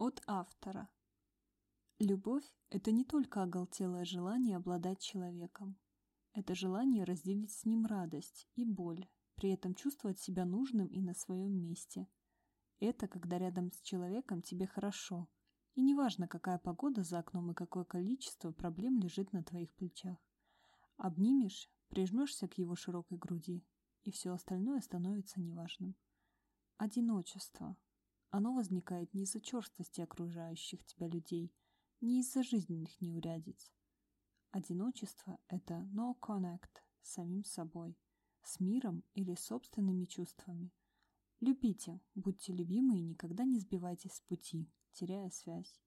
От автора. Любовь – это не только оголтелое желание обладать человеком. Это желание разделить с ним радость и боль, при этом чувствовать себя нужным и на своем месте. Это когда рядом с человеком тебе хорошо, и неважно, какая погода за окном и какое количество проблем лежит на твоих плечах. Обнимешь, прижмешься к его широкой груди, и все остальное становится неважным. Одиночество. Оно возникает не из-за черстости окружающих тебя людей, не из-за жизненных неурядиц. Одиночество — это no connect с самим собой, с миром или собственными чувствами. Любите, будьте любимы и никогда не сбивайтесь с пути, теряя связь.